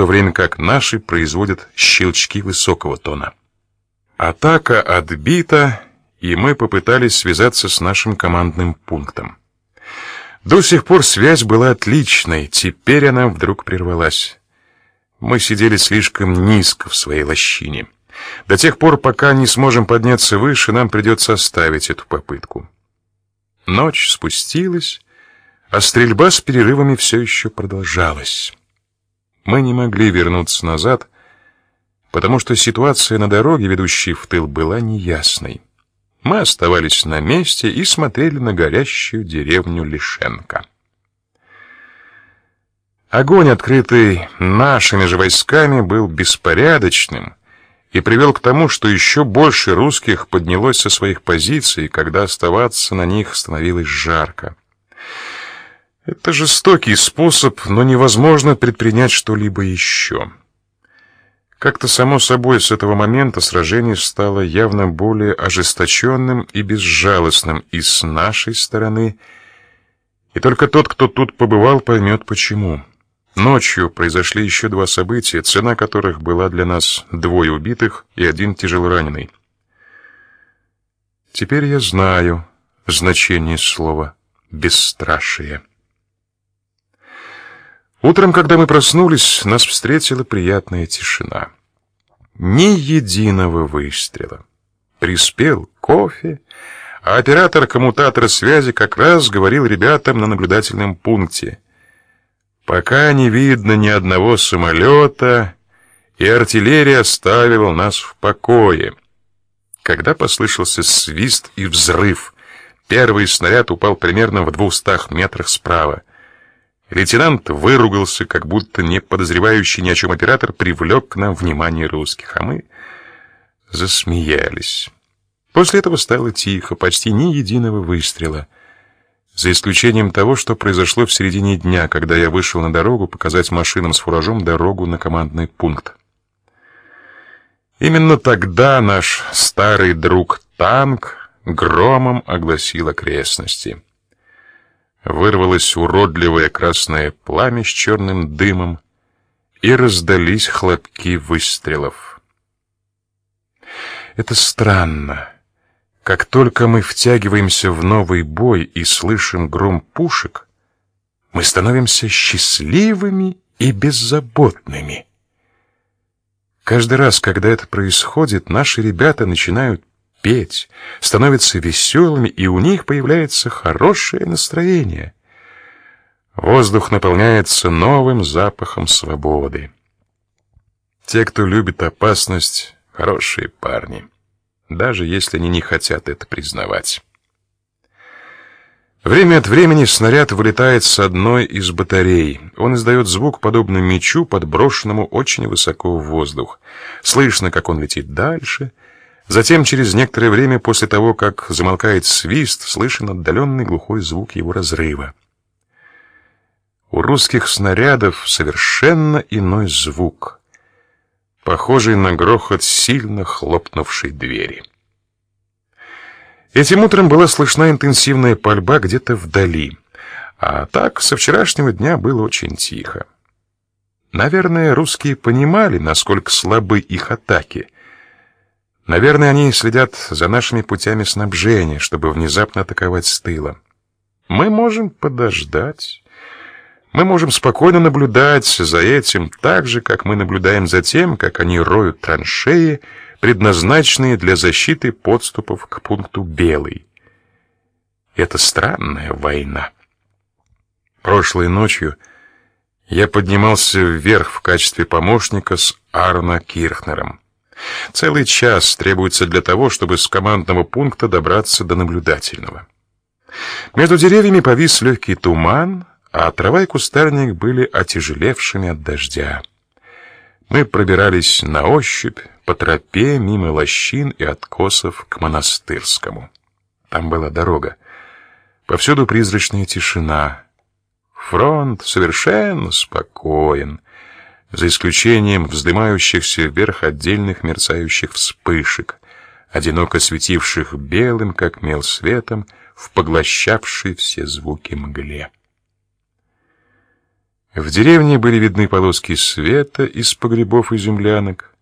то время как наши производят щелчки высокого тона. Атака отбита, и мы попытались связаться с нашим командным пунктом. До сих пор связь была отличной, теперь она вдруг прервалась. Мы сидели слишком низко в своей лощине. До тех пор, пока не сможем подняться выше, нам придется оставить эту попытку. Ночь спустилась, а стрельба с перерывами все еще продолжалась. Мы не могли вернуться назад, потому что ситуация на дороге, ведущей в тыл, была неясной. Мы оставались на месте и смотрели на горящую деревню Лишенко. Огонь, открытый нашими же войсками, был беспорядочным и привел к тому, что еще больше русских поднялось со своих позиций, когда оставаться на них становилось жарко. Это жестокий способ, но невозможно предпринять что-либо еще. Как-то само собой с этого момента сражение стало явно более ожесточенным и безжалостным и с нашей стороны, и только тот, кто тут побывал, поймет почему. Ночью произошли еще два события, цена которых была для нас двое убитых и один тяжелораненый. Теперь я знаю значение слова бесстрашие. Утром, когда мы проснулись, нас встретила приятная тишина. Ни единого выстрела. Приспел кофе, а оператор коммутатора связи как раз говорил ребятам на наблюдательном пункте. Пока не видно ни одного самолета, и артиллерия оставила нас в покое. Когда послышался свист и взрыв, первый снаряд упал примерно в двухстах метрах справа. Лейтенант выругался, как будто не подозревающий ни о чем оператор привлек к нам внимание русских, а мы засмеялись. После этого стало тихо, почти ни единого выстрела, за исключением того, что произошло в середине дня, когда я вышел на дорогу показать машинам с фуражом дорогу на командный пункт. Именно тогда наш старый друг танк громом огласил окрестности. Вырвалось уродливое красное пламя с черным дымом, и раздались хлопки выстрелов. Это странно. Как только мы втягиваемся в новый бой и слышим гром пушек, мы становимся счастливыми и беззаботными. Каждый раз, когда это происходит, наши ребята начинают петь, становятся веселыми, и у них появляется хорошее настроение. Воздух наполняется новым запахом свободы. Те, кто любит опасность, хорошие парни, даже если они не хотят это признавать. Время от времени снаряд вылетает с одной из батарей. Он издает звук, подобный мечу, подброшенному очень высоко в воздух. Слышно, как он летит дальше, Затем, через некоторое время после того, как замолкает свист, слышен отдаленный глухой звук его разрыва. У русских снарядов совершенно иной звук, похожий на грохот сильно хлопнувшей двери. Этим утром была слышна интенсивная пальба где-то вдали, а так со вчерашнего дня было очень тихо. Наверное, русские понимали, насколько слабы их атаки — Наверное, они следят за нашими путями снабжения, чтобы внезапно атаковать с тыла. Мы можем подождать. Мы можем спокойно наблюдать за этим, так же, как мы наблюдаем за тем, как они роют траншеи, предназначенные для защиты подступов к пункту Белый. Это странная война. Прошлой ночью я поднимался вверх в качестве помощника с Арно Кирхнером. Целый час требуется для того, чтобы с командного пункта добраться до наблюдательного. Между деревьями повис легкий туман, а трава и кустарник были отяжелевшими от дождя. Мы пробирались на ощупь по тропе мимо лощин и откосов к монастырскому. Там была дорога. Повсюду призрачная тишина. Фронт совершенно спокоен за исключением вздымающихся вверх отдельных мерцающих вспышек, одиноко светивших белым, как мел светом, в поглощавшей все звуки мгле. В деревне были видны полоски света из погребов и землянок.